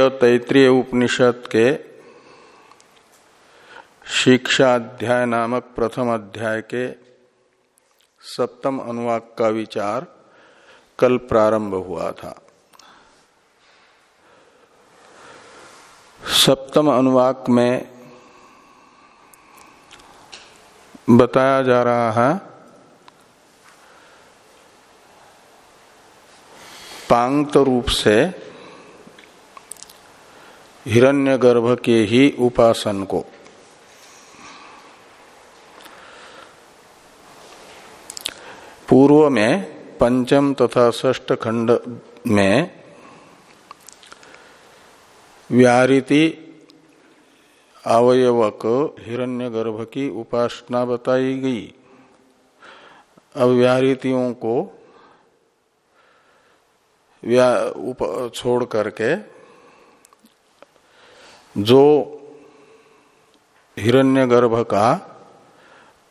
द्वितीय तैतृय उपनिषद के शिक्षा अध्याय नामक प्रथम अध्याय के सप्तम अनुवाक का विचार कल प्रारंभ हुआ था। सप्तम अनुवाक में बताया जा रहा है, पांगत रूप से हिरण्यगर्भ के ही उपासन को। पूर्व में पंचम तथा षष्ठ खंड में व्याहृति अवयवक हिरण्यगर्भ की उपासना बताई गई। अब व्याहृतियों को व्या उप, छोड़ करके जो हिरण्यगर्भ का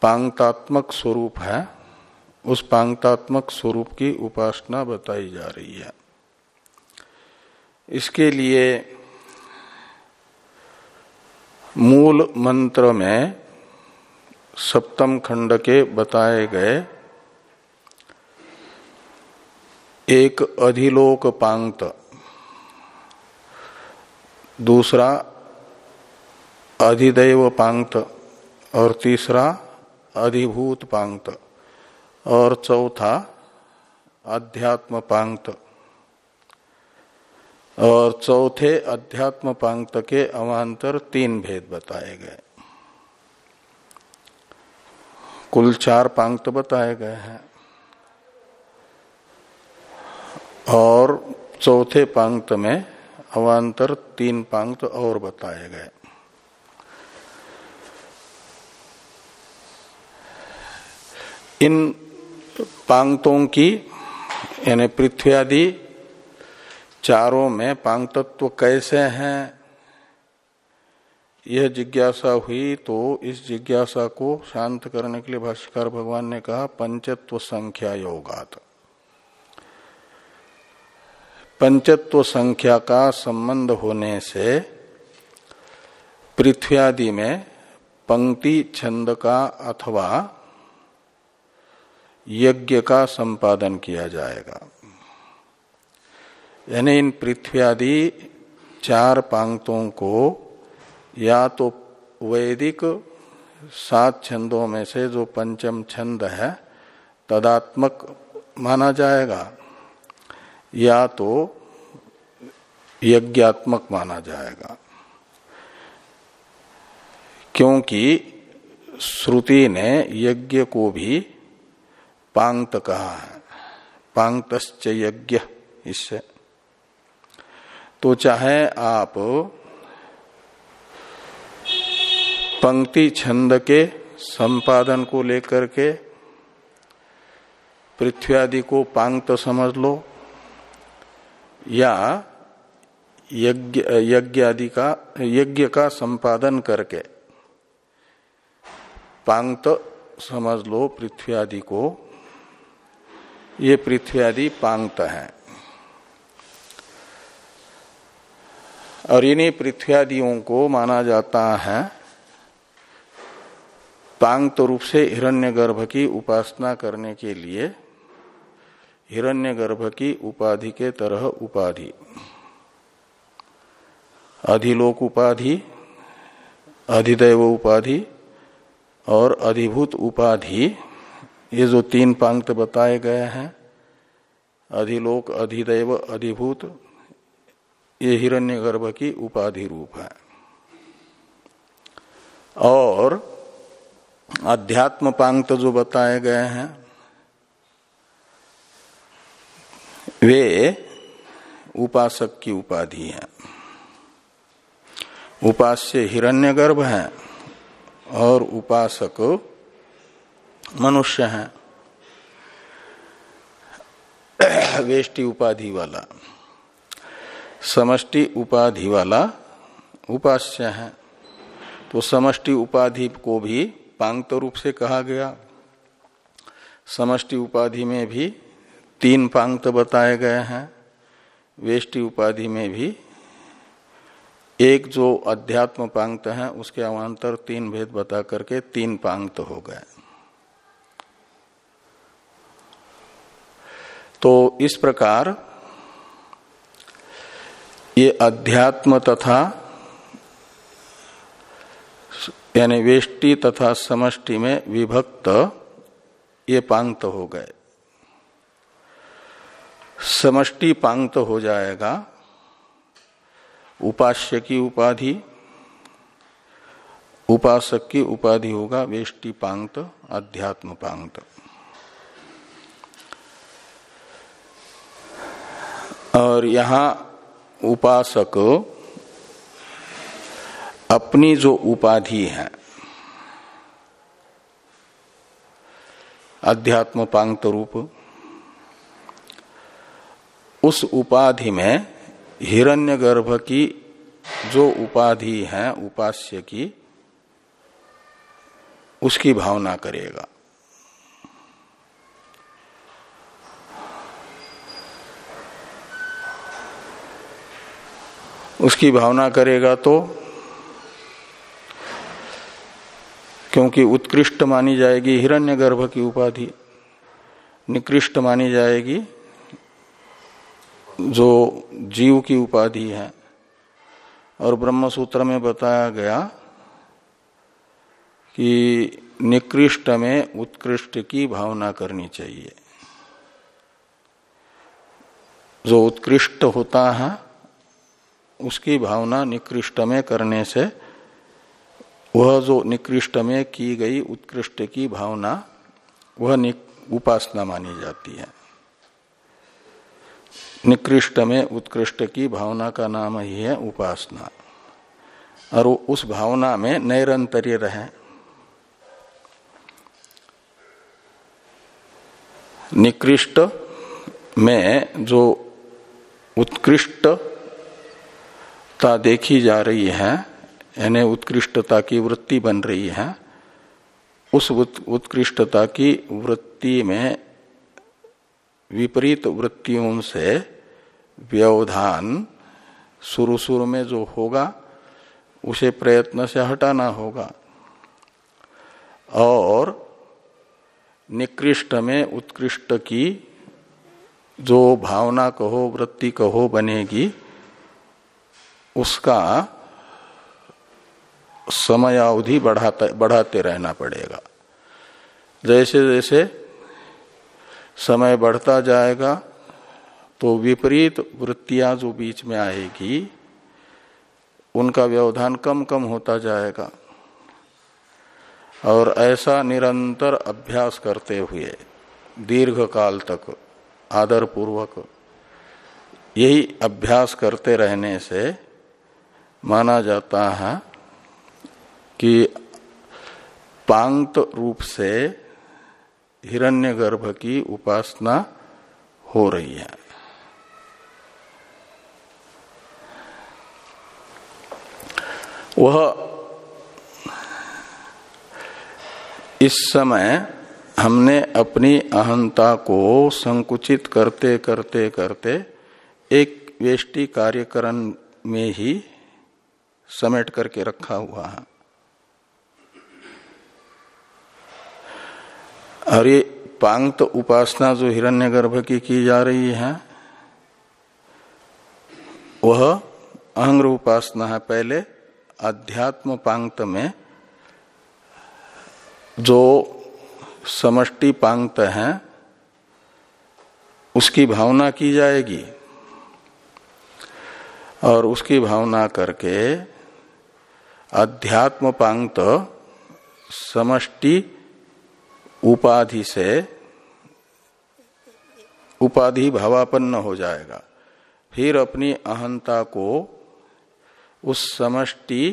पांगतात्मक स्वरूप है, उस पांगतात्मक स्वरूप की उपासना बताई जा रही है। इसके लिए मूल मंत्र में सप्तम खंड के बताए गए एक अधिलोक पांगत, दूसरा अधिदैव पांगत और तीसरा अधिभूत पांगत और चौथा अध्यात्म पांगत और चौथे अध्यात्म पांगत के अवान्तर तीन भेद बताए गए। कुल चार पांगत बताए गए हैं। और चौथे पांगत में अवान्तर तीन पांगत और बताए गए। इन पांगतों की, यानी पृथ्वी आदि चारों में पांगतत्व कैसे हैं? यह जिज्ञासा हुई तो इस जिज्ञासा को शांत करने के लिए भाष्यकार भगवान ने कहा, पंचत्व संख्या योगात। पंचत्व संख्या का संबंध होने से पृथ्वी आदि में पंक्ति छंद का अथवा यज्ञ का संपादन किया जाएगा। यानी इन पृथ्वी आदि चार पांगतों को या तो वैदिक सात छंदों में से जो पंचम छंद है, तदात्मक माना जाएगा, या तो यज्ञात्मक माना जाएगा। क्योंकि श्रुति ने यज्ञ को भी पांगत कहा है पांगतश्च यज्ञ इससे। तो चाहे आप पंक्ति छंद के संपादन को लेकर के पृथ्वी आदि को पांगत समझ लो, या यज्ञ यज्ञ आदि का, यज्ञ का संपादन करके पांगत समझ लो पृथ्वी आदि को ये पृथ्वी आदि पांगत है। और इन्हीं पृथ्वी आदियों को माना जाता है पांगत रूप से हिरण्यगर्भ की उपासना करने के लिए हिरण्यगर्भ की उपाधि के तरह उपाधि। अधिलोक उपाधि, अधिदैव उपाधि और अधिभूत उपाधि ये जो तीन पांक्त बताए गए हैं, अधिलोक, अधिदेव, अधिभूत, ये हिरण्यगर्भ की उपाधि रूप है। और अध्यात्म पांक्त जो बताए गए हैं, वे उपासक की उपाधि है। उपास्य हिरण्यगर्भ है और उपासक मनुष्य है। वेष्टि उपाधि वाला। समष्टि उपाधि वाला उपास्य है। तो समष्टि उपाधि को भी पांगत रूप से कहा गया। समष्टि उपाधि में भी तीन पांगत बताए गए हैं। वेष्टि उपाधि में भी एक जो अध्यात्म पांगत है, उसके अवान्तर तीन भेद बता करके तीन पांगत हो गए। तो इस प्रकार ये अध्यात्म तथा यानी वेष्टि तथा समष्टि में विभक्त ये पांगत हो गए। समष्टि पांगत हो जाएगा। उपास्य की उपाधि, उपासक की उपाधि होगा, वेष्टि पांगत अध्यात्म पांगत और यहाँ उपासक अपनी जो उपाधि है, अध्यात्म पांगत रूप, उस उपाधि में हिरण्यगर्भ की जो उपाधि है, उपास्य की, उसकी भावना करेगा। उसकी भावना करेगा तो क्योंकि उत्कृष्ट मानी जाएगी हिरण्यगर्भ की उपाधि। निकृष्ट मानी जाएगी जो जीव की उपाधि है। और ब्रह्म सूत्र में बताया गया कि निकृष्ट में उत्कृष्ट की भावना करनी चाहिए। जो उत्कृष्ट होता है उसकी भावना निकृष्ट में करने से, वह जो निकृष्ट में की गई उत्कृष्ट की भावना, वह उपासना मानी जाती है। निकृष्ट में उत्कृष्ट की भावना का नाम ही है उपासना। और उस भावना में नैरंतर्य रहे। निकृष्ट में जो उत्कृष्टता देखी जा रही है, यानी उत्कृष्टता की वृत्ति बन रही है, उस उत्कृष्टता की वृत्ति में विपरीत वृत्तियों से व्यवधान शुरू शुरू में जो होगा, उसे प्रयत्न से हटाना होगा। और निकृष्ट में उत्कृष्ट की जो भावना कहो, वृत्ति कहो बनेगी उसका समयावधि बढ़ाते बढ़ाते रहना पड़ेगा। जैसे जैसे समय बढ़ता जाएगा तो विपरीत वृत्तियाँ जो बीच में आएगी, उनका व्यवधान कम कम होता जाएगा। और ऐसा निरंतर अभ्यास करते हुए दीर्घ काल तक आदर पूर्वक यही अभ्यास करते रहने से माना जाता है कि पांत रूप से हिरण्यगर्भ की उपासना हो रही है। वह इस समय हमने अपनी अहंता को संकुचित करते करते करते एक वेष्टि कार्यकरण में ही समेट करके रखा हुआ है। और ये पांगत उपासना जो हिरण्यगर्भ की की जा रही है, वह अहंग्र उपासना है पहले अध्यात्म पांगत में, जो समष्टि पांगत है, उसकी भावना की जाएगी। और उसकी भावना करके अध्यात्म पांगत समष्टि उपाधि से उपाधि भावापन्न हो जाएगा। फिर अपनी अहंता को उस समष्टि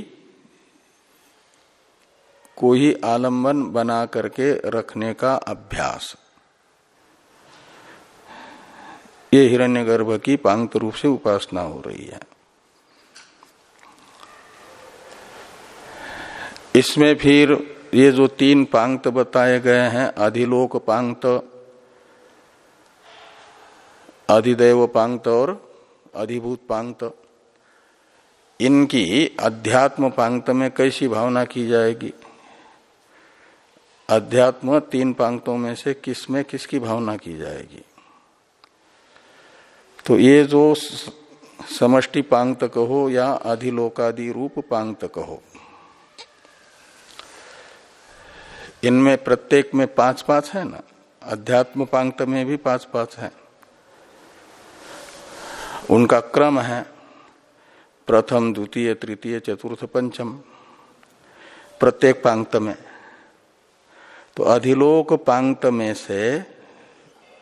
को ही आलंबन बना करके रखने का अभ्यास। ये हिरण्यगर्भ की पांगत रूप से उपासना हो रही है। इसमें फिर ये जो तीन पांगत बताए गए हैं, अधिलोक पांगत, अधिदेव पांगत और अधिभूत पांगत, इनकी अध्यात्म पांगत में कैसी भावना की जाएगी? अध्यात्म तीन पांगतों में से किसमें किसकी भावना की जाएगी? तो ये जो समष्टि पांक्त कहो या अधिलोकादि रूप पांक्त कहो इनमें प्रत्येक में पाँच पाँच है ना? अध्यात्म पांक्त में भी पाँच पाँच है। उनका क्रम है प्रथम, द्वितीय, तृतीय, चतुर्थ, पंचम, प्रत्येक पांक्त में। तो अधिलोक पांक्त में से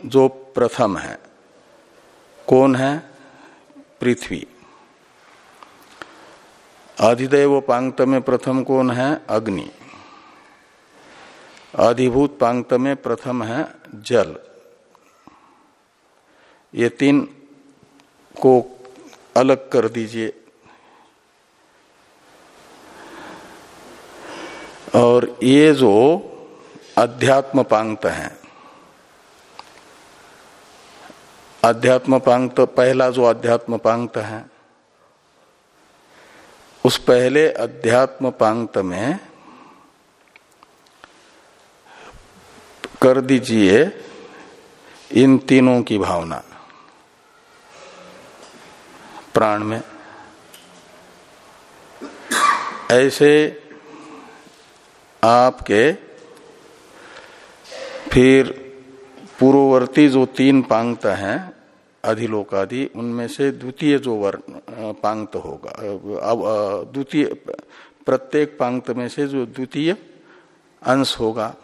जो प्रथम है, कौन है? पृथ्वी। अधिदेव पांक्त में प्रथम कौन है? अग्नि। अधिभूत पांगत में प्रथम है जल। ये तीन को अलग कर दीजिए। और ये जो अध्यात्म पांक्त है, अध्यात्म पांक्त पहला जो अध्यात्म पांक्त है, उस पहले अध्यात्म पांक्त में कर दीजिए इन तीनों की भावना। प्राण में। ऐसे आपके फिर पूर्ववर्ती जो तीन पांगत हैं, अधिलोकादि, उनमें से द्वितीय जो वर्ण पांगत होगा अब द्वितीय, प्रत्येक पांगत में से जो द्वितीय अंश होगा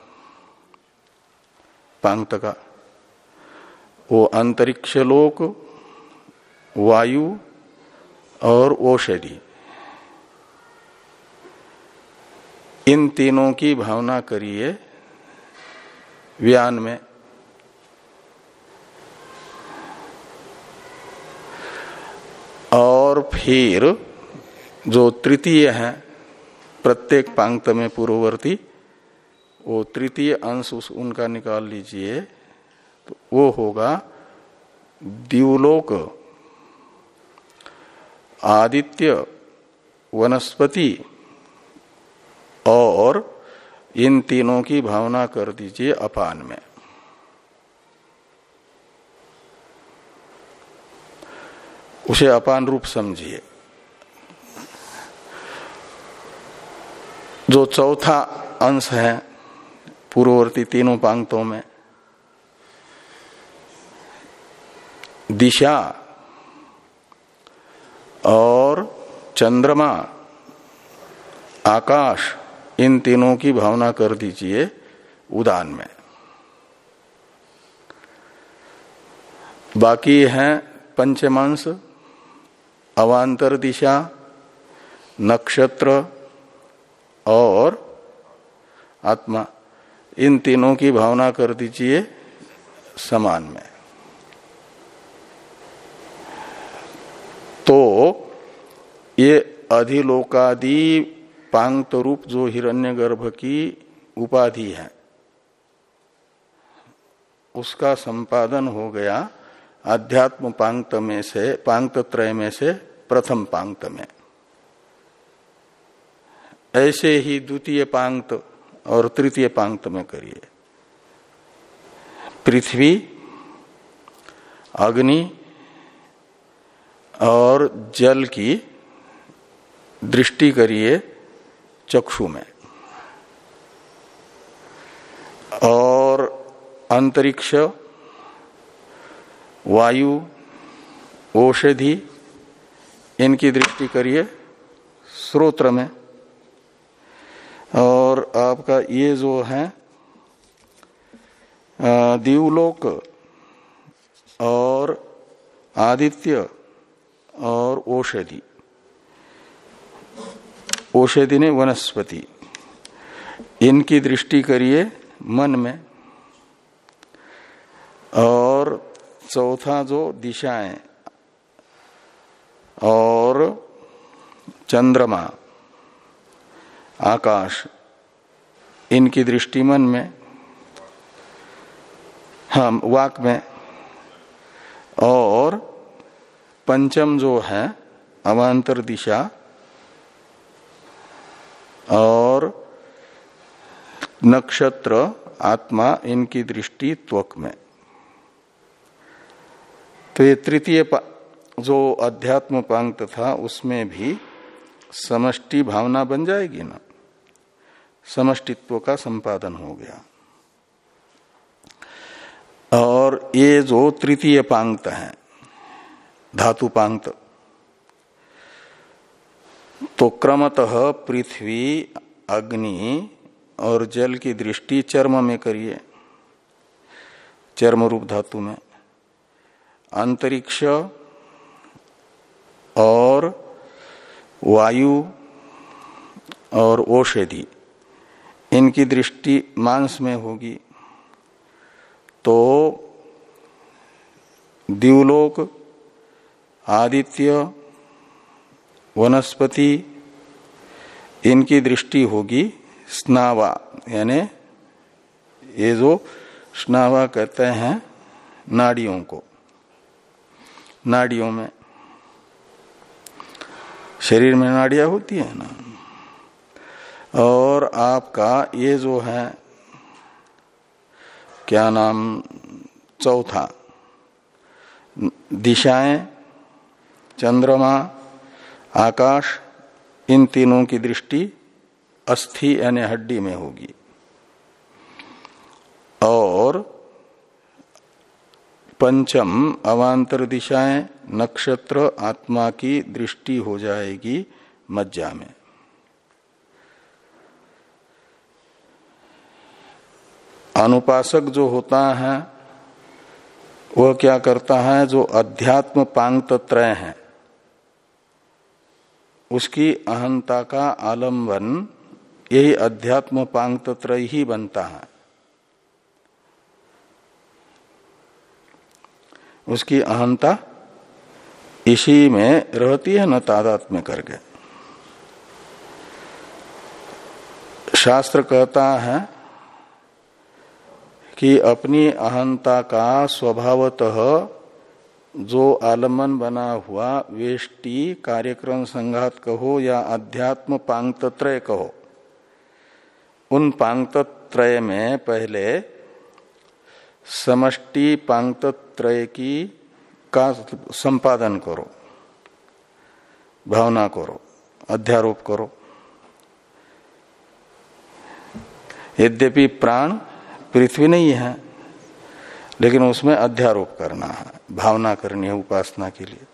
पांक्त का वो अंतरिक्ष लोक, वायु और औषधि। इन तीनों की भावना करिए व्यान में। और फिर जो तृतीय है, प्रत्येक पांक्त में पूर्ववर्ती वो तृतीय अंश उस उनका निकाल लीजिए तो वो होगा दिवलोक, आदित्य, वनस्पति, और इन तीनों की भावना कर दीजिए अपान में। उसे अपान रूप समझिए। जो चौथा अंश है पूर्ववर्ती तीनों पांक्तों में। दिशा और चंद्रमा, आकाश, इन तीनों की भावना कर दीजिए उदान में। बाकी है पंचमांश अवांतर दिशा, नक्षत्र और आत्मा। इन तीनों की भावना कर दीजिए समान में। तो ये अधिलोकादि पांक्त रूप जो हिरण्यगर्भ की उपाधि है, उसका संपादन हो गया अध्यात्म पांक्त में से पांक्त त्रय में से प्रथम पांक्त में। ऐसे ही द्वितीय पांक्त और तृतीय पांक्त में करिए। पृथ्वी, अग्नि और जल की दृष्टि करिए चक्षु में। और अंतरिक्ष, वायु, औषधि, इनकी दृष्टि करिए, स्रोत्र में। और आपका ये जो है दीवलोक और आदित्य और औषधि औषधि ने वनस्पति। इनकी दृष्टि करिए मन में। और चौथा जो दिशाएँ और चंद्रमा। आकाश, इनकी दृष्टि मन में, हम वाक में, और पंचम जो है, अवान्तर दिशा, और नक्षत्र, आत्मा, इनकी दृष्टि त्वक में। तो ये तृतीय जो अध्यात्म पांक्त था उसमें भी समष्टि भावना बन जाएगी ना? समष्टित्व का संपादन हो गया। और ये जो तृतीय पांक्त है, धातु पांक्त तो क्रमतः पृथ्वी, अग्नि और जल की दृष्टि चर्म में करिए। चर्म रूप धातु में। अंतरिक्ष और वायु और औषधि। इनकी दृष्टि मांस में होगी। तो दिवलोक, आदित्य, वनस्पति, इनकी दृष्टि होगी स्नावा। यानी ये जो स्नावा कहते हैं, नाड़ियों को। नाड़ियों में शरीर में नाड़ियाँ होती है ना? और आपका ये जो है, क्या नाम, चौथा, दिशाएँ, चंद्रमा, आकाश, इन तीनों की दृष्टि अस्थि यानी हड्डी में होगी। और पंचम अवांतर दिशाएँ, नक्षत्र, आत्मा की दृष्टि हो जाएगी मज्जा में। अनुपासक जो होता है, वह क्या करता है, जो अध्यात्म पांग त्रय है, उसकी अहंता का आलंबन, यही अध्यात्म पांग त्रय ही बनता है। उसकी अहंता इसी में रहती है, न तादात में करके। शास्त्र कहता है कि अपनी अहंता का स्वभावतः जो आलमन बना हुआ वेष्टि कार्यक्रम संघात कहो या अध्यात्म पांगतत्रय कहो, उन पांगतत्रय में पहले समष्टि पांगतत्रय की का संपादन करो, भावना करो, अध्यारोप करो। यद्यपि प्राण पृथ्वी नहीं है, लेकिन उसमें अध्यारोप करना है, भावना करनी है उपासना के लिए।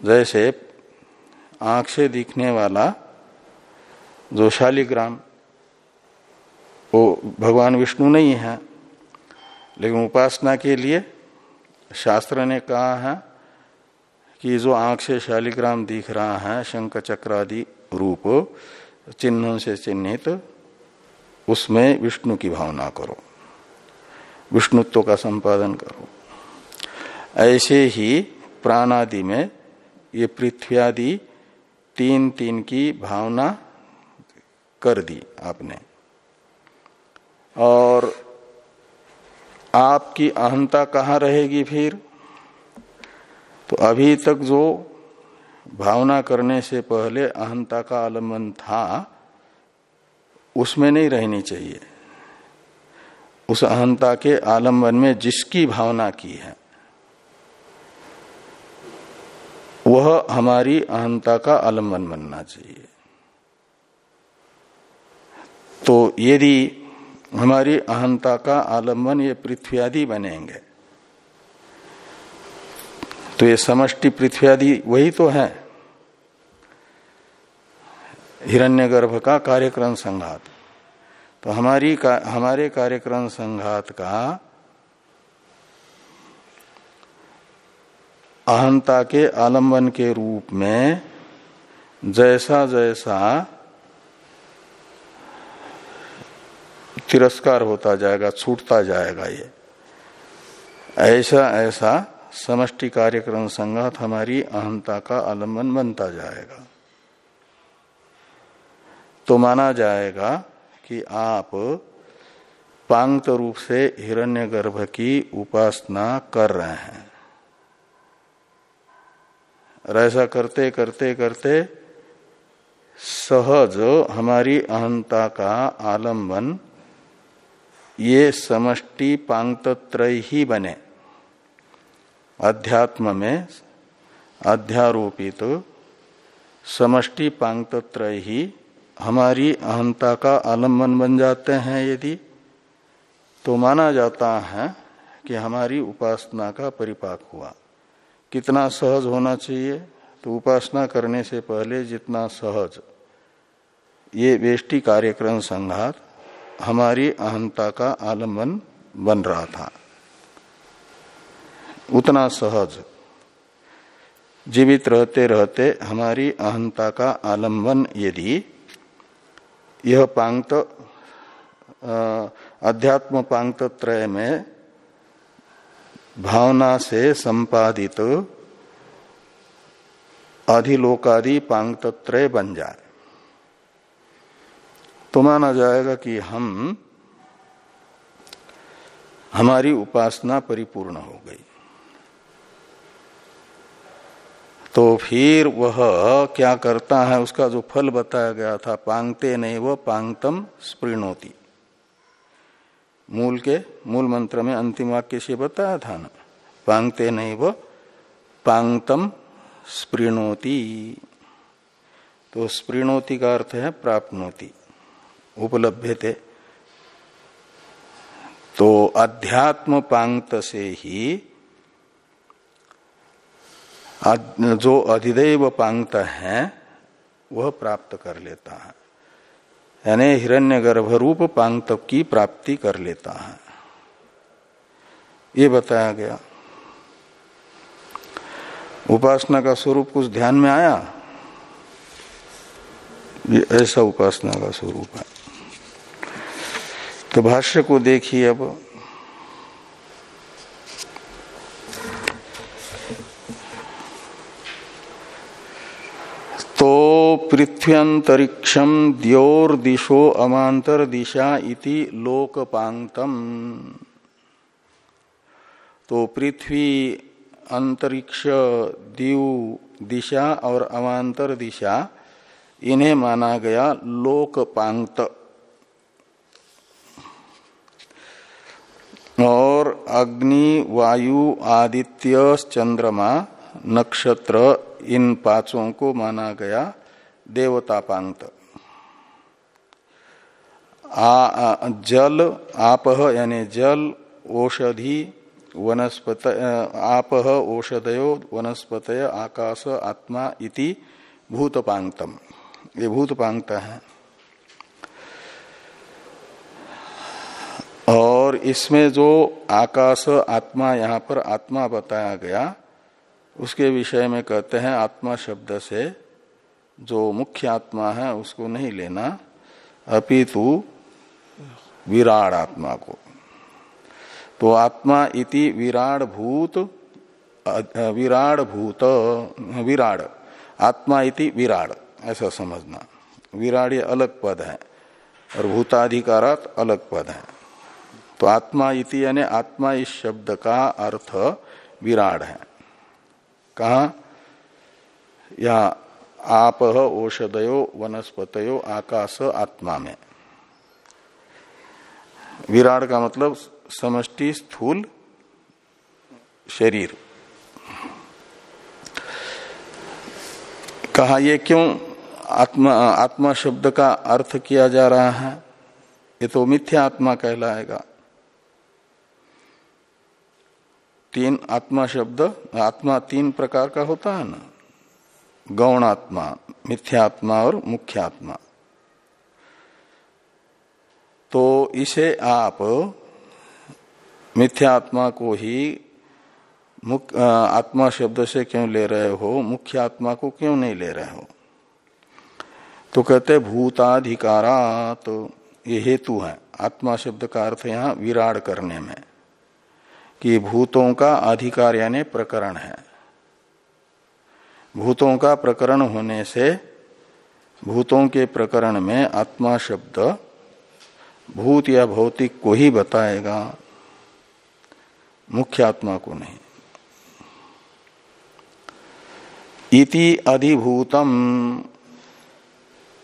जैसे आँख से दिखने वाला जो शालिग्राम, वो भगवान विष्णु नहीं है, लेकिन उपासना के लिए शास्त्र ने कहा है कि जो आँख से शालिग्राम दिख रहा है, शंख चक्रादि रूप, चिन्हों से चिन्हित उसमें विष्णु की भावना करो। विष्णुत्व का संपादन करो। ऐसे ही प्राणादि में ये पृथ्वी आदि तीन तीन की भावना कर दी आपने। और आपकी अहंता कहाँ रहेगी फिर? तो अभी तक जो भावना करने से पहले अहंता का आलंबन था उसमें नहीं रहनी चाहिए। उस अहंता के आलंबन में जिसकी भावना की है, वह हमारी अहंता का आलंबन बनना चाहिए। तो यदि हमारी अहंता का आलंबन ये पृथ्वी आदि बनेंगे तो ये समष्टि पृथ्वी आदि वही तो है। हिरण्यगर्भ का कार्यक्रम संघात। तो हमारी का, हमारे कार्यक्रम संघात का अहंता के आलंबन के रूप में जैसा जैसा तिरस्कार होता जाएगा छूटता जाएगा ये। ऐसा ऐसा समष्टि कार्यक्रम संघात हमारी अहंता का आलंबन बनता जाएगा। तो माना जाएगा कि आप पांगत रूप से हिरण्यगर्भ की उपासना कर रहे हैं। ऐसा करते करते करते सहज हमारी अहंता का आलंबन ये समष्टि पांगतत्रय ही बने। अध्यात्म में अध्यारोपित तो समष्टि पांगतत्रय ही हमारी अहंता का आलंबन बन जाते हैं यदि तो माना जाता है कि हमारी उपासना का परिपाक हुआ। कितना सहज होना चाहिए? तो उपासना करने से पहले जितना सहज। ये वेष्टि कार्यक्रम संघात हमारी अहंता का आलंबन बन रहा था। उतना सहज। जीवित रहते रहते हमारी अहंता का आलंबन यदि यह पांगत अध्यात्म पांगत त्रय में भावना से संपादित अधिलोकादि पांगत त्रय बन जाए। तो माना जाएगा कि हम, हमारी उपासना परिपूर्ण हो गई। तो फिर वह क्या करता है, उसका जो फल बताया गया था, पांगते नहीं वह पांगतम स्प्रीणोती। मूल के, मूल मंत्र में अंतिम वाक्य से बताया था ना, पांगते नहीं वह पांगतम स्प्रीणोती। तो स्प्रीणोती का अर्थ है प्राप्नोति, उपलब्ध थे। तो अध्यात्म पांगत से ही जो अधिदेव पांगत है, वह प्राप्त कर लेता है। यानी हिरण्य गर्भरूप पांगत की प्राप्ति कर लेता है। ये बताया गया। उपासना का स्वरूप कुछ ध्यान में आया? ये ऐसा उपासना का स्वरूप है। तो भाष्य को देखिए अब। पृथ्व्यंतरिक्षम द्योर दिशो अमांतर दिशा इति लोकपांगतम तो पृथ्वी अंतरिक्ष दीव दिशा और अमांतर दिशा इन्हें माना गया लोकपांगत और अग्नि, वायु, आदित्य, चंद्रमा नक्षत्र इन पाँचों को माना गया देवतापांत। आ, जल आप यानी जल औषधि वनस्पत आप औषधयो वनस्पत आकाश आत्मा इति भूतपांगतम ये भूतपांगत है। और इसमें जो आकाश आत्मा यहाँ पर आत्मा बताया गया उसके विषय में कहते हैं, आत्मा शब्द से जो मुख्य आत्मा है, उसको नहीं लेना। अपितु विराड आत्मा को। तो आत्मा इति विराड भूत विराड भूत विराड। आत्मा इति विराड, ऐसा समझना। विराड अलग पद है, और भूताधिकारात अलग पद है। तो आत्मा इति यानी आत्मा इस शब्द का अर्थ विराड है। कहा, या आप औषधयो वनस्पतयो आकाश आत्मा में। विराट का मतलब समष्टि स्थूल शरीर। कहा, ये क्यों आत्मा आत्मा शब्द का अर्थ किया जा रहा है? ये तो मिथ्या आत्मा कहलाएगा। तीन आत्मा शब्द, आत्मा तीन प्रकार का होता है ना? गौण आत्मा मिथ्यात्मा और मुख्यात्मा। तो इसे आप मिथ्यात्मा को ही मुख्य आत्मा शब्द से क्यों ले रहे हो? मुख्य आत्मा को क्यों नहीं ले रहे हो? तो कहते भूताधिकारा तो ये हेतु है। आत्मा शब्द का अर्थ यहाँ विराड करने में। कि भूतों का अधिकार यानी प्रकरण है। भूतों का प्रकरण होने से भूतों के प्रकरण में आत्मा शब्द भूत या भौतिक को ही बताएगा, मुख्य आत्मा को नहीं। इति अधिभूतम,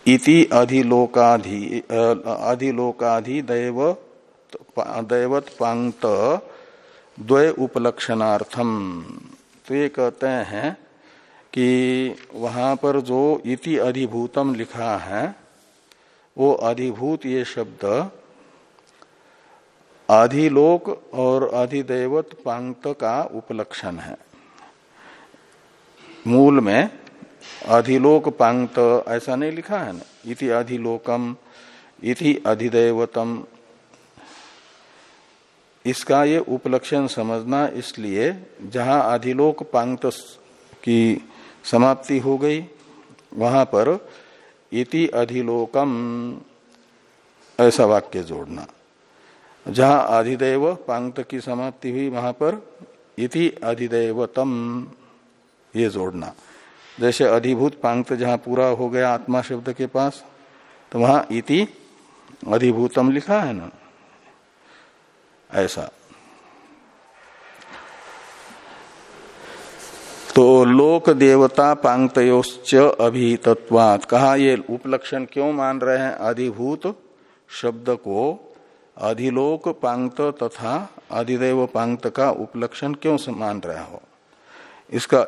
इति अधिलोकाधि अधिलोकाधि दैव दैवत पांत द्वय उपलक्षणार्थम। तो ये कहते हैं कि वहाँ पर जो इति अधिभूतम लिखा है, वो अधिभूत ये शब्द अधिलोक और अधिदेवत पांत का उपलक्षण है। मूल में अधिलोक पांत ऐसा नहीं लिखा है ना? इति अधिलोकम, इति अधिदेवतम इसका ये उपलक्षण समझना इसलिए, जहाँ अधिलोक पांगत की समाप्ति हो गई, वहाँ पर इति अधिलोकम ऐसा वाक्य जोड़ना। जहाँ अधिदेव पांगत की समाप्ति हुई, वहाँ पर इति अधिदेवतम ये जोड़ना। जैसे अधिभूत पांत जहाँ पूरा हो गया आत्मा शब्द के पास तो वहाँ इति अधिभूतम लिखा है ना? ऐसा। तो लोक देवता पांगतयोश्च अभितत्वात। कहा ये उपलक्षण क्यों मान रहे हैं? अधिभूत शब्द को अधिलोक पांगत तथा अधिदेव पांगत का उपलक्षण क्यों मान रहे हो? इसका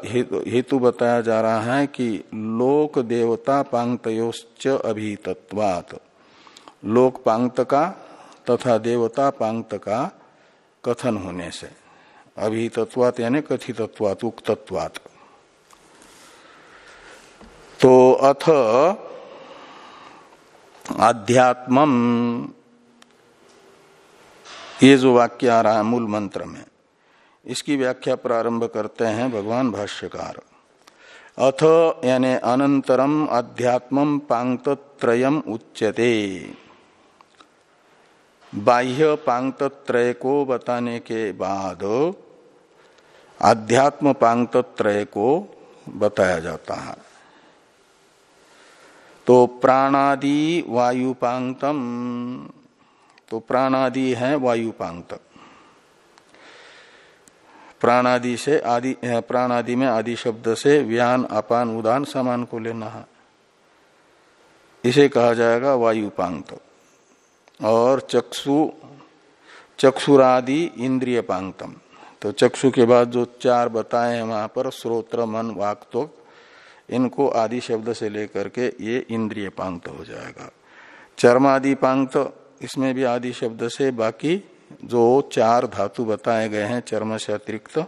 हेतु बताया जा रहा है कि लोक देवता पांगतयोश्च अभितत्वात। लोक पांगत का तथा देवता पांगत का कथन होने से। अभितत्वात यानी कथितत्वात, उक्तत्वात। तो अथ आध्यात्म, ये जो वाक्य आ रहा है मूल मंत्र में, इसकी व्याख्या प्रारंभ करते हैं भगवान भाष्यकार। अथ यानी अनंतरम अध्यात्म पांगत त्रयम उच्यते। बाह्य पांगत त्रय को बताने के बाद आध्यात्म पांगत त्रय को बताया जाता है। तो प्राणादि वायुपांगतम तो प्राणादि है वायुपांगत प्राणादि से आदि, प्राणादि में आदि शब्द से व्यान, अपान, उदान समान को लेना है। इसे कहा जाएगा वायुपांगत और चक्षु, चक्षुरादि इंद्रिय पांगतम। तो चक्षु के बाद जो चार बताए हैं वहाँ पर श्रोत्र मन, वाक तो इनको आदि शब्द से लेकर के ये इंद्रिय पांगत हो जाएगा। चर्मादि पांगत, इसमें भी आदि शब्द से बाकी जो चार धातु बताए गए हैं, चर्म से अतिरिक्त,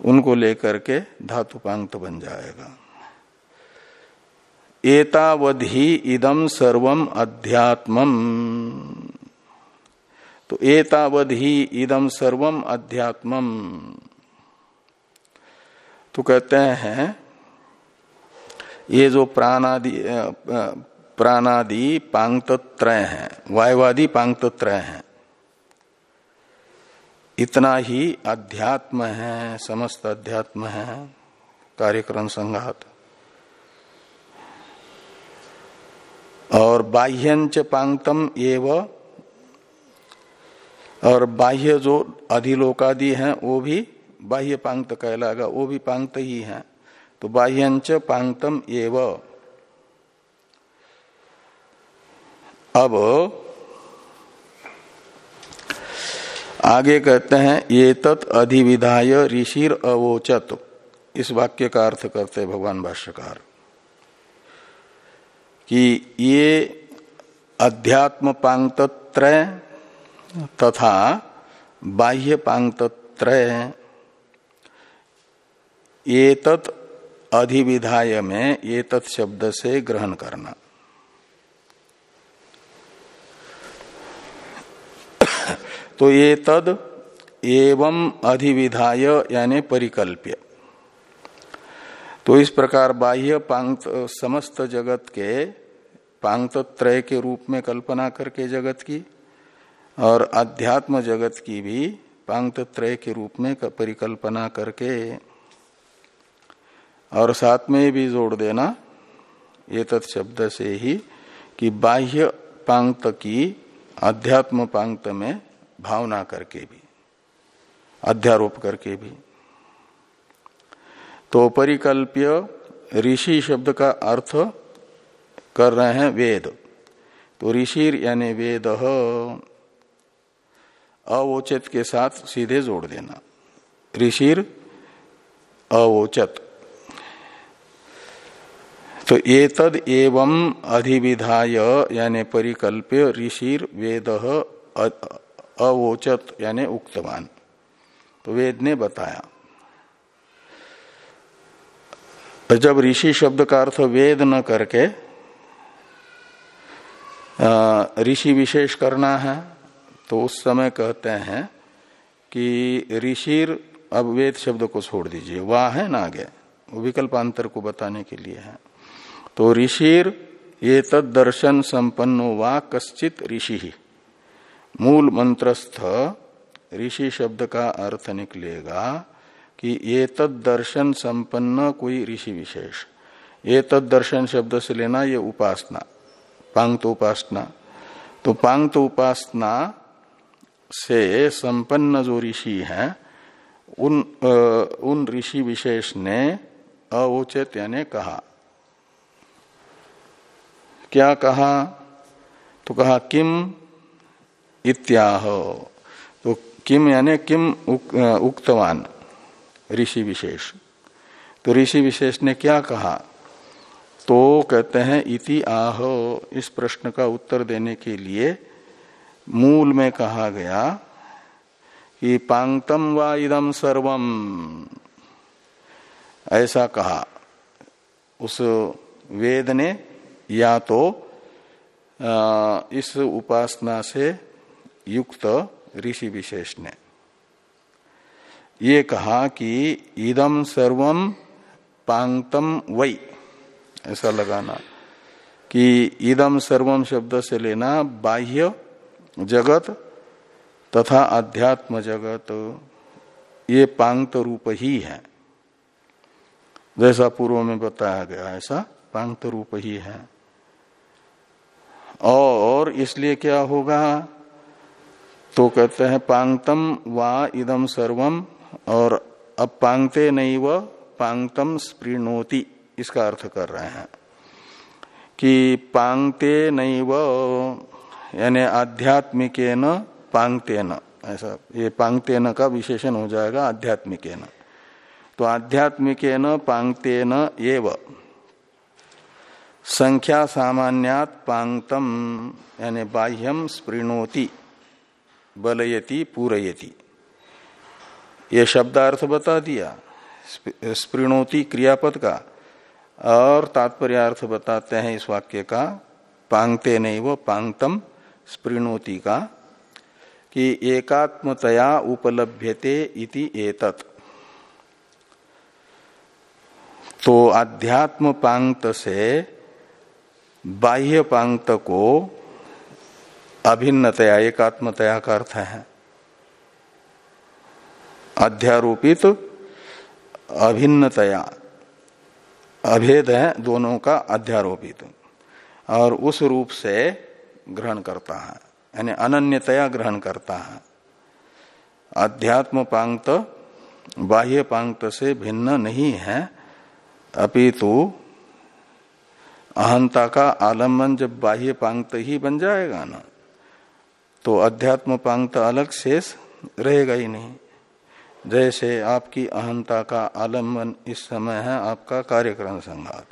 उनको लेकर के धातु पांगत बन जाएगा। एतावधि इदम सर्वम अध्यात्मम। तो एतावधि इदम सर्वम अध्यात्मम। तो कहते हैं, ये जो प्राणादि प्राणादि पांगतत्रय है, वायवादी पांगतत्रय है, इतना ही अध्यात्म है, समस्त अध्यात्म है, कार्यक्रम संघात। और बाह्यंच पांगतम एव। और बाह्य जो अधिलोकादि हैं, वो भी बाह्य पांगत कहलाएगा, वो भी पांगत ही है। तो बाह्यंच पांगतम एव। अब आगे कहते हैं ये तत् अधिविधाय ऋषिर अवोचत। इस वाक्य का अर्थ करते भगवान भाष्यकार। कि ये अध्यात्म पांगतत्रय तथा बाह्य पांगतत्रय ये तत् अधिविधाय में ये तत् शब्द से ग्रहण करना। तो ये तद एवं अधिविधाय यानी परिकल्प्य। तो इस प्रकार बाह्य पांग समस्त जगत के पांगत त्रय के रूप में कल्पना करके जगत की और अध्यात्म जगत की भी पांगत त्रय के रूप में परिकल्पना करके और साथ में भी जोड़ देना ये तत्शब्द से ही कि बाह्य पांगत की अध्यात्म पांगत में भावना करके भी, अध्यारोप करके भी। तो परिकल्प्य ऋषि शब्द का अर्थ कर रहे हैं वेद। तो ऋषि यानी वेद अवोचित के साथ सीधे जोड़ देना। ऋषि अवोचत। तो ये तद एवं अधिविधाय यानी परिकल्प्य ऋषि वेद अवोचत यानी उक्तवान। तो वेद ने बताया। जब ऋषि शब्द का अर्थ वेद न करके ऋषि विशेष करना है तो उस समय कहते हैं कि ऋषिर अब वेद शब्द को छोड़ दीजिए। वाह है ना आगे। विकल्पांतर को बताने के लिए है। तो ऋषिर ये तद दर्शन संपन्नो वा कश्चित ऋषि ही। मूल मंत्रस्थ ऋषि शब्द का अर्थ निकलेगा कि ये तद दर्शन संपन्न कोई ऋषि विशेष। ये तद दर्शन शब्द से लेना ये उपासना। उपासना तो पांगत उपासना से संपन्न जो ऋषि हैं उन आ, उन ऋषि विशेष ने अवोचित यानी कहा। क्या कहा? तो कहा किम इत्याह। तो किम यानी किम उक, उक्तवान ऋषि विशेष। तो ऋषि विशेष ने क्या कहा? तो कहते हैं, इति आह, इस प्रश्न का उत्तर देने के लिए मूल में कहा गया, कि पांगतम व इदम सर्वम ऐसा कहा। उस वेद ने या तो इस उपासना से युक्त ऋषि विशेष ने। ये कहा कि इदम सर्वम पांगतम वै। ऐसा लगाना कि इदम सर्वम शब्द से लेना बाह्य जगत तथा अध्यात्म जगत, ये पांगत रूप ही है। जैसा पूर्व में बताया गया, ऐसा पांगत रूप ही है। और इसलिए क्या होगा? तो कहते हैं पांगतम वा इदम सर्वम और अब पांगते नहीं व पांगतम स्प्रीणोति इसका अर्थ कर रहे हैं कि पांगते नहीं व यानी आध्यात्मिक न पांगते न ऐसा, ये पांगते न का विशेषण हो जाएगा आध्यात्मिक न तो आध्यात्मिक न पांगते न एव। संख्या सामान्यात पांगतम, यानी बाह्यम स्पृणोति, बलयति, पूरयति। ये शब्दार्थ बता दिया स्पृणोति क्रियापद का। और तात्पर्यार्थ बताते हैं इस वाक्य का, पांगते नहीं वो, पांगतम स्पृणोति का, कि एकात्मतया उपलभ्यते इति एतत्। तो अध्यात्म पांगत से बाह्य पांगत को अभिन्नतया, एकात्मतया का अर्थ है। अध्यारोपित अभिन्नतया। अभेद है दोनों का अध्यारोपित। और उस रूप से ग्रहण करता है, यानी अनन्यतया ग्रहण करता है। अध्यात्म पांगत बाह्य पांगत से भिन्न नहीं है, अपितु अहंता का आलंबन जब बाह्य पांगत ही बन जाएगा ना तो अध्यात्म पांगत अलग शेष रहेगा ही नहीं। जैसे आपकी अहंता का आलंबन इस समय है आपका कार्यक्रम संघात।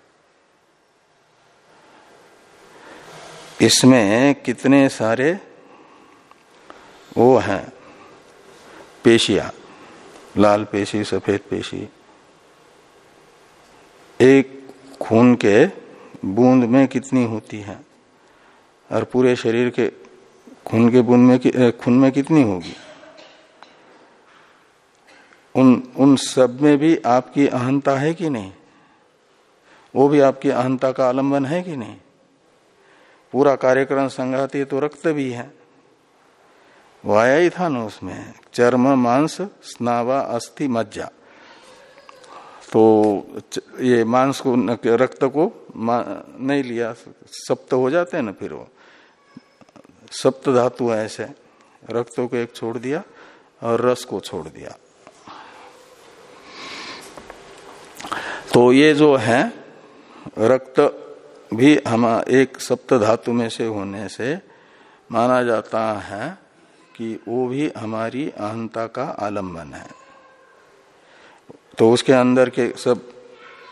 इसमें कितने सारे वो हैं? पेशिया, लाल पेशी, सफ़ेद पेशी। एक खून के बूंद में कितनी होती है? और पूरे शरीर के खून के बूंद में खून में कितनी होगी? उन उन सब में भी आपकी अहंता है कि नहीं? वो भी आपकी अहंता का आलंबन है कि नहीं? पूरा कार्यक्रम संघाती तो रक्त भी है। वो आया ही था ना उसमें। चर्म, मांस, स्नावा, अस्थि, मज्जा। तो ये मांस को रक्त को नहीं लिया, सप्त हो जाते हैं ना फिर वो। सप्त धातु है ऐसे। रक्त को एक छोड़ दिया और रस को छोड़ दिया। तो ये जो है, रक्त भी हम एक सप्त धातु में से होने से माना जाता है कि वो भी हमारी अहंता का आलंबन है। तो उसके अंदर के सब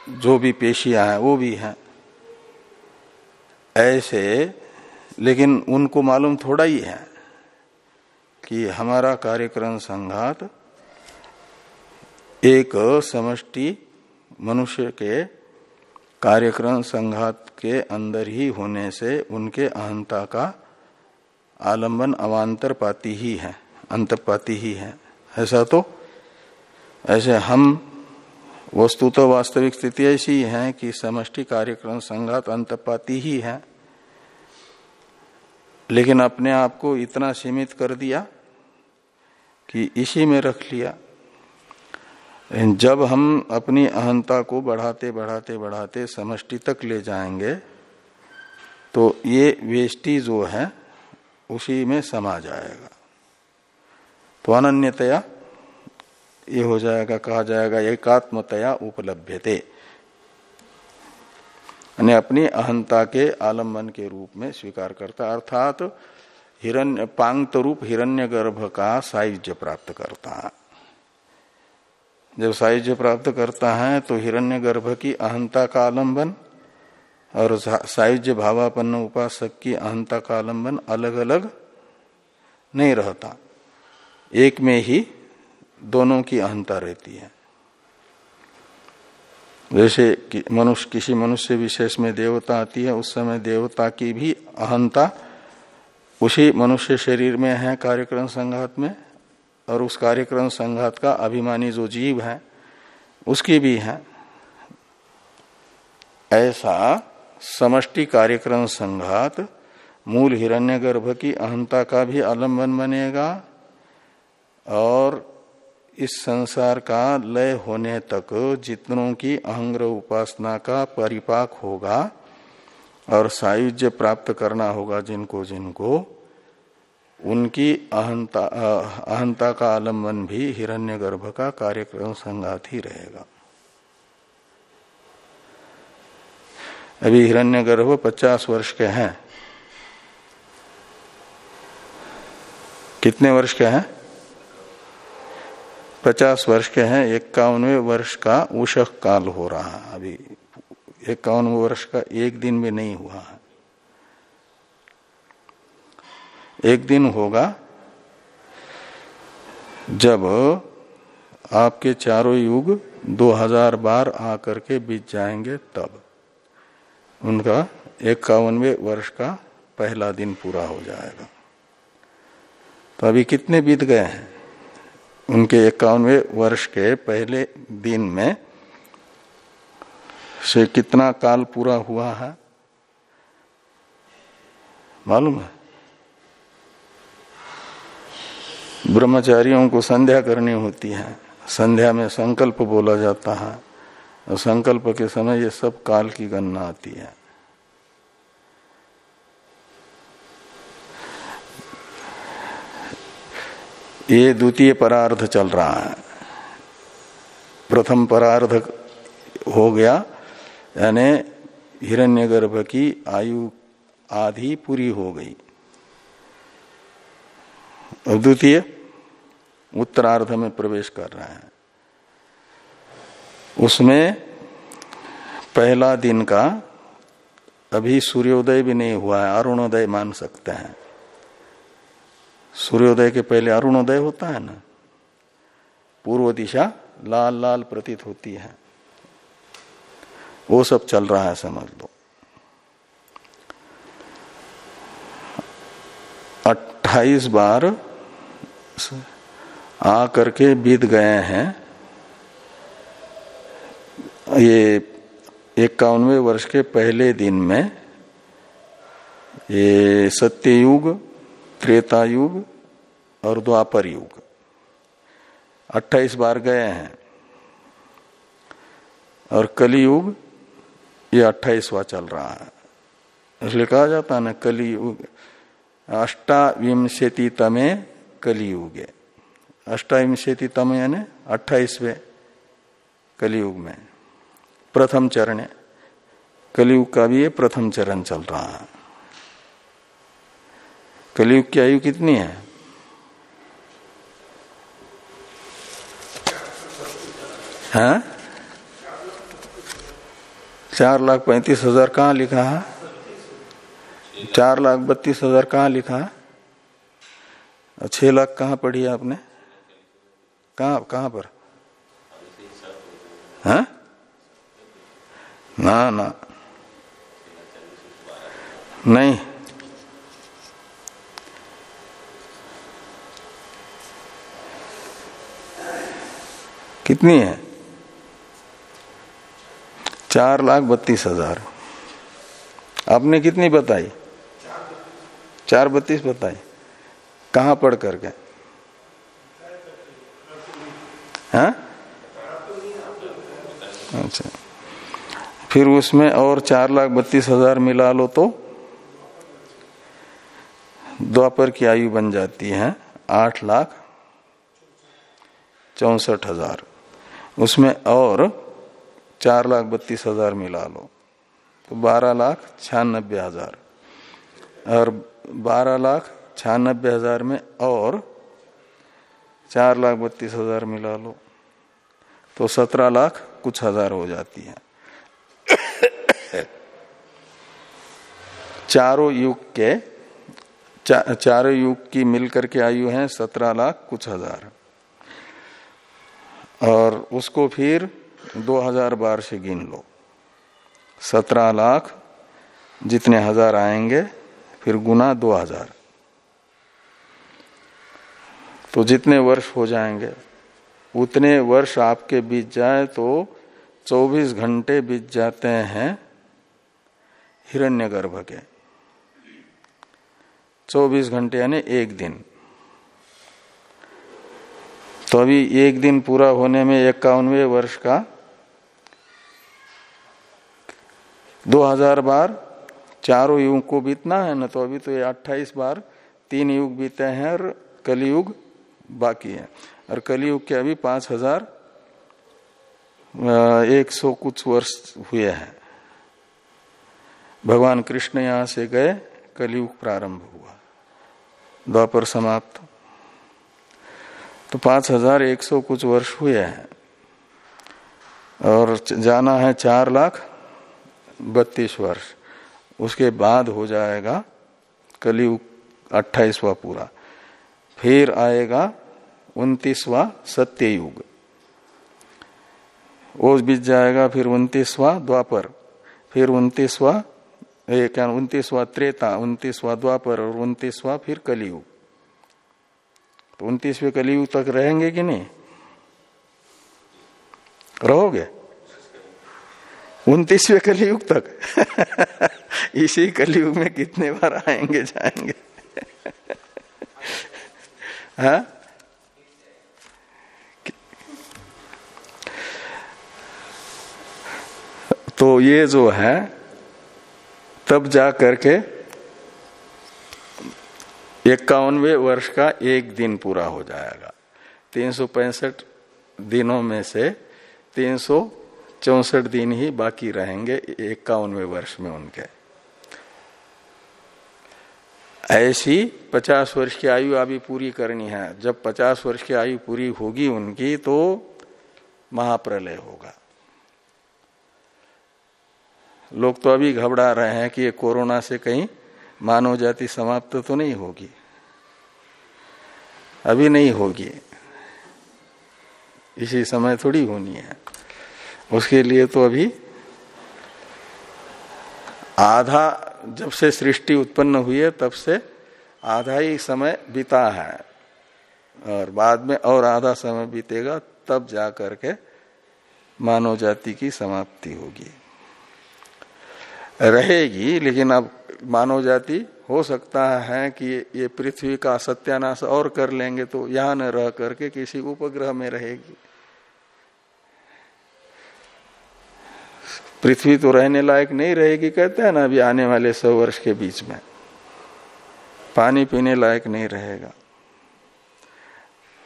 जो भी पेशियाँ हैं, वो भी हैं। ऐसे, लेकिन उनको मालूम थोड़ा ही है कि हमारा कार्यक्रम संघात एक समष्टि मनुष्य के कार्यक्रम संघात के अंदर ही होने से उनके अहंता का आलंबन अवान्तर पाती ही है, अंत पाती ही है। ऐसा तो ऐसे हम वस्तु तो वास्तविक स्थिति ऐसी है कि समष्टि कार्यक्रम संघात अंतपाती ही है। लेकिन अपने आप को इतना सीमित कर दिया कि इसी में रख लिया। जब हम अपनी अहंता को बढ़ाते बढ़ाते बढ़ाते समष्टि तक ले जाएँगे तो ये वेष्टि जो है, उसी में समा जाएगा। तो अनन्यतया ये हो जाएगा, कहा जाएगा, एकात्मतया उपलब्धते यानी अपनी अहंता के आलंबन के रूप में स्वीकार करता, अर्थात हिरण्य पांगत रूप हिरण्य गर्भ का सायुज्य प्राप्त करता। है जब सायुज्य प्राप्त करता है तो हिरण्य गर्भ की अहंता का आलंबन और सायुज्य भावापन्न उपासक की अहंता का आलंबन अलग अलग नहीं रहता। एक में ही दोनों की अहंता रहती है। जैसे कि मनुष्य, किसी मनुष्य विशेष में देवता आती है, उस समय देवता की भी अहंता उसी मनुष्य शरीर में है, कार्यक्रम संघात में। और उस कार्यक्रम संघात का अभिमानी जो जीव है, उसकी भी है। ऐसा समष्टि कार्यक्रम संघात मूल हिरण्यगर्भ की अहंता का भी आलंबन बनेगा और इस संसार का लय होने तक जितनों की अहंग्र उपासना का परिपाक होगा और सायुज्य प्राप्त करना होगा जिनको जिनको उनकी अहंता अहंता का आलंबन भी हिरण्यगर्भ का कार्यक्रम संघात ही रहेगा। अभी हिरण्यगर्भ पचास वर्ष के हैं। कितने वर्ष के हैं? पचास वर्ष के हैं इक्यावनवे वर्ष का उषक काल हो रहा है। अभी इक्यावनवे वर्ष का एक दिन भी नहीं हुआ है। एक दिन होगा जब आपके चारों युग 2000 बार आकर के बीत जाएँगे तब। उनका इक्यावनवे वर्ष का पहला दिन पूरा हो जाएगा। तो अभी कितने बीत गए हैं? उनके इक्यावनवे वर्ष के पहले दिन में से कितना काल पूरा हुआ है? मालूम है? ब्रह्मचारियों को संध्या करनी होती है। संध्या में संकल्प बोला जाता है। और संकल्प के समय ये सब काल की गणना आती है। ये द्वितीय परार्ध चल रहा है। प्रथम परार्ध हो गया, यानी हिरण्यगर्भ की आयु आधी पूरी हो गई। द्वितीय उत्तरार्ध में प्रवेश कर रहे हैं। उसमें पहला दिन का अभी सूर्योदय भी नहीं हुआ है, अरुणोदय मान सकते हैं। सूर्योदय के पहले अरुणोदय होता है ना? पूर्व दिशा लाल लाल प्रतीत होती है। वो सब चल रहा है, समझ लो। अट्ठाईस बार आ करके बीत गए हैं। ये इक्यावनवे वर्ष के पहले दिन में ये सत्ययुग त्रेता युग और द्वापर युग। अट्ठाईस बार गए हैं। और कलयुग, ये अट्ठाईसवा चल रहा है। इसलिए कहा जाता है ना, कलियुग अष्टाविंशति तमे कलियुगे। अष्टाविंशति तम यानी अट्ठाईसवे कलियुग में। प्रथम चरण। कलियुग का भी ये प्रथम चरण चल रहा है। कलियुग की आयु कितनी है? हाँ? चार लाख पैंतीस हज़ार कहाँ लिखा है? चार लाख बत्तीस हज़ार कहाँ लिखा? है छह लाख कहाँ पढ़ी है आपने? कहा, कहाँ पर? है? ना ना। नहीं। कितनी है? चार लाख बत्तीस हज़ार। आपने कितनी बताई? चार बत्तीस बताए। कहा पढ़ करके? हाँ? अच्छा। फिर उसमें और चार लाख बत्तीस हज़ार मिला लो तो? द्वापर की आयु बन जाती है आठ लाख चौसठ हज़ार। उसमें और चार लाख बत्तीस हज़ार मिला लो तो बारह लाख छियानबे हज़ार। और बारह लाख छियानबे हज़ार में और चार लाख बत्तीस हज़ार मिला लो तो सत्रह लाख कुछ हज़ार हो जाती है। चारों युग के चा, चारों युग की मिलकर के आयु है सत्रह लाख कुछ हज़ार। और उसको फिर दो हज़ार बार से गिन लो। सत्रह लाख जितने हज़ार आएँगे फिर गुना दो हज़ार। तो जितने वर्ष हो जाएँगे, उतने वर्ष आपके बीत जाए तो 24 घंटे बीत जाते हैं हिरण्यगर्भ के। 24 घंटे यानी एक दिन। तो अभी एक दिन पूरा होने में इक्यावनवे वर्ष का 2000 बार चारों युग को बीतना है, ना तो अभी तो ये 28 बार तीन युग बीते हैं और कलयुग बाकी है। और कलयुग के अभी पाँच हज़ार एक सौ कुछ वर्ष हुए हैं। भगवान कृष्ण यहाँ से गए, कलयुग प्रारंभ हुआ। द्वापर समाप्त। तो पाँच हज़ार एक सौ कुछ वर्ष हुए हैं। और जाना है चार लाख बत्तीस वर्ष। उसके बाद हो जाएगा कलयुग अट्ठाईसवा पूरा। फिर आएगा उन्तीसवा सत्य युग वो बीत जाएगा फिर उन्तीसवा द्वापर। फिर उन्तीसवा क्या, उन्तीसवा त्रेता, उन्तीसवा द्वापर और उन्तीसवा फिर कलयुग। तो उन्तीसवें कलयुग तक रहेंगे कि नहीं? रहोगे? उन्तीसवें कलयुग तक। इसी कलयुग में कितने बार आएँगे, जाएँगे? हा? तो ये जो है, तब जा करके इक्यावनवे वर्ष का एक दिन पूरा हो जाएगा। तीन दिनों में से तीन सौ चौसठ दिन ही बाकी रहेंगे इक्यावनवे वर्ष में उनके। ऐसी पचास वर्ष की आयु अभी पूरी करनी है। जब पचास वर्ष की आयु पूरी होगी उनकी तो महाप्रलय होगा। लोग तो अभी घबरा रहे हैं कि ये कोरोना से कहीं मानव जाति समाप्त तो नहीं होगी। अभी नहीं होगी। इसी समय थोड़ी होनी है। उसके लिए तो अभी आधा जब से सृष्टि उत्पन्न हुई है, तब से आधा ही समय बीता है। और बाद में और आधा समय बीतेगा, तब जा करके मानव जाति की समाप्ति होगी। रहेगी, लेकिन अब मानव जाति हो सकता है कि ये पृथ्वी का सत्यानाश और कर लेंगे तो यहाँ न रह करके किसी उपग्रह में रहेगी। पृथ्वी तो रहने लायक नहीं रहेगी, कहते हैं ना, अभी आने वाले सौ वर्ष के बीच में। पानी पीने लायक नहीं रहेगा।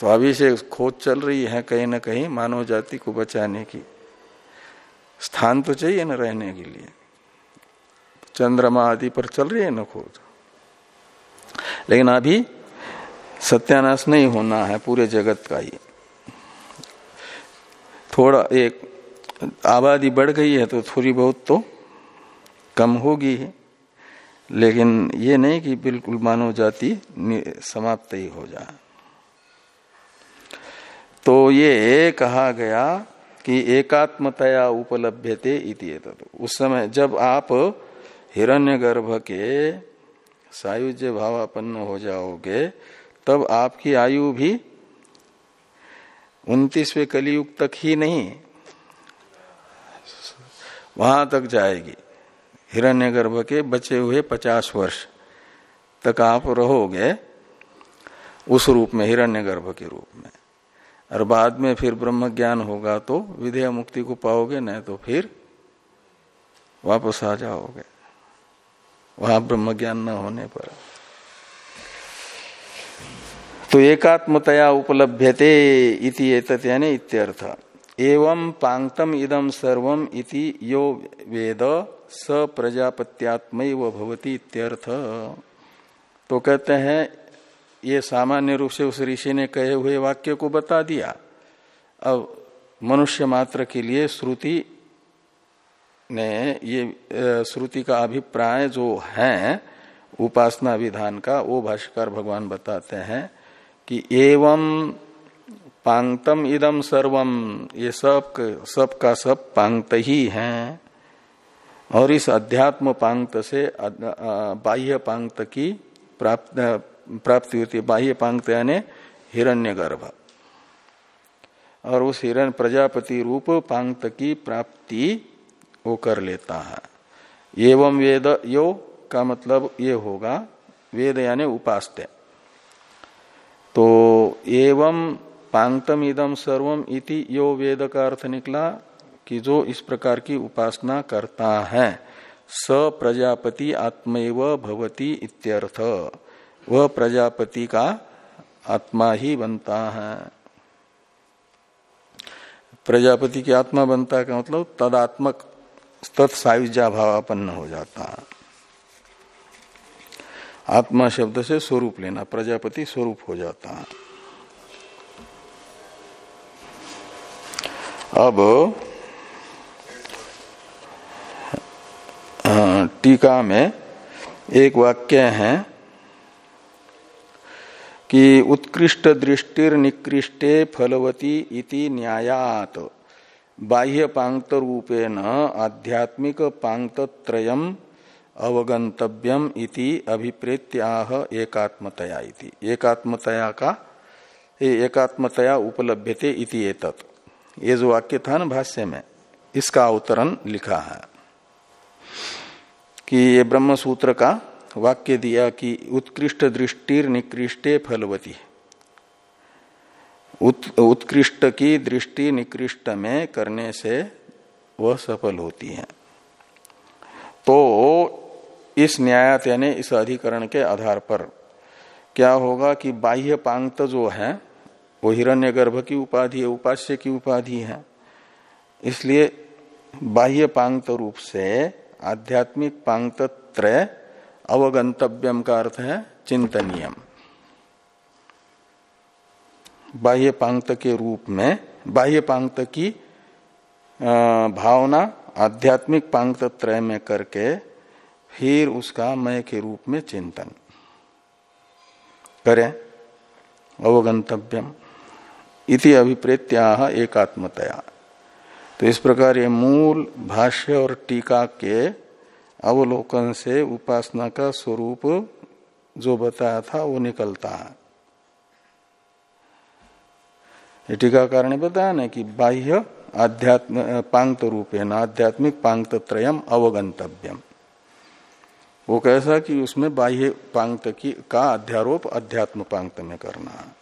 तो अभी से खोज चल रही है कहीं ना कहीं मानव जाति को बचाने की। स्थान तो चाहिए ना रहने के लिए। चंद्रमा आदि पर चल रही है ना खोज। लेकिन अभी सत्यानाश नहीं होना है पूरे जगत का ही। थोड़ा एक आबादी बढ़ गई है तो थोड़ी बहुत तो कम होगी लेकिन ये नहीं कि बिल्कुल मानव जाति समाप्त ही हो जाए तो ये कहा गया कि एकात्मतया उपलब्धते इति उस समय जब आप हिरण्यगर्भ के सायुज्य भावापन्न हो जाओगे, तब आपकी आयु भी उन्तीसवें कलियुग तक ही नहीं वहाँ तक जाएगी। हिरण्यगर्भ के बचे हुए पचास वर्ष तक आप रहोगे उस रूप में, हिरण्यगर्भ के रूप में। और बाद में फिर ब्रह्म ज्ञान होगा तो विधेय मुक्ति को पाओगे, नहीं तो फिर वापस आ जाओगे। वहाँ ब्रह्म ज्ञान न होने पर। तो एकात्मतया उपलभ्यते इति यानी इत्यर्थ। एवं पांगतम इदम सर्वम इति यो वेद स प्रजापत्यात्म भवती इत्यर्थ। तो कहते हैं, ये सामान्य रूप से उस ऋषि ने कहे हुए वाक्य को बता दिया। अब मनुष्य मात्र के लिए श्रुति ने ये श्रुति का अभिप्राय जो है, उपासना विधान का, वो भाष्कर भगवान बताते हैं कि एवं पांगतम इदम सर्वम, ये सब सब का सब पांगत ही है। और इस अध्यात्म पांगत से बाह्य पांगत की प्राप्त प्राप्ति होती है। बाह्य पांगत यानी हिरण्य गर्भ और उस हिरण प्रजापति रूप पांगत की प्राप्ति वो कर लेता है। एवं वेद, यो का मतलब ये होगा, वेद यानी उपास्य तो एवं पांगतम इदम सर्वम इति यो वेद का अर्थ निकला कि जो इस प्रकार की उपासना करता है, स प्रजापति आत्मैव भवती इत्यर्थ। वह प्रजापति का आत्मा ही बनता है। प्रजापति की आत्मा बनता है का मतलब तदात्मक तत्सायुजा भावापन्न हो जाता। है आत्मा शब्द से स्वरूप लेना, प्रजापति स्वरूप हो जाता। है अब टीका में एक वाक्य है कि उत्कृष्ट दृष्टिर निकृष्टे फलवती इति न्यायात। बाह्य पांगत रूपेण आध्यात्मिक पांगतत्रयम अवगंतव्यम इति अभिप्रेत्याह एकात्मतया इति। एकात्मतया का? एकात्मतया उपलभ्यते इति एतत्। ये जो वाक्य था ना भाष्य में इसका अवतरण लिखा है कि ये ब्रह्म सूत्र का वाक्य दिया कि उत्कृष्ट दृष्टि निकृष्टे फलवती। उत, उत्कृष्ट की दृष्टि निकृष्ट में करने से वह सफल होती है। तो इस न्यायात यानी इस अधिकरण के आधार पर क्या होगा कि बाह्य पांगत जो है वो हिरण्य गर्भ की उपाधि है, उपास्य की उपाधि है। इसलिए बाह्य पांगत रूप से आध्यात्मिक पांगत त्रय अवगंतव्यम का अर्थ है चिंतनियम। बाह्य पांगत के रूप में, बाह्य पांगत की भावना आध्यात्मिक पांगत त्रय में करके फिर उसका मय के रूप में चिंतन। करें। अवगंतव्यम। इति अभिप्रेत्या एकात्मतया। तो इस प्रकार ये मूल भाष्य और टीका के अवलोकन से उपासना का स्वरूप जो बताया था, वो निकलता है। टीकाकार ने बताया ना कि बाह्य आध्यात्म पांगत रूप है आध्यात्मिक पांगत त्रयम अवगंतव्यम। वो कैसा कि उसमें बाह्य पांगत की, का अध्यारोप अध्यात्म पांगत में करना है।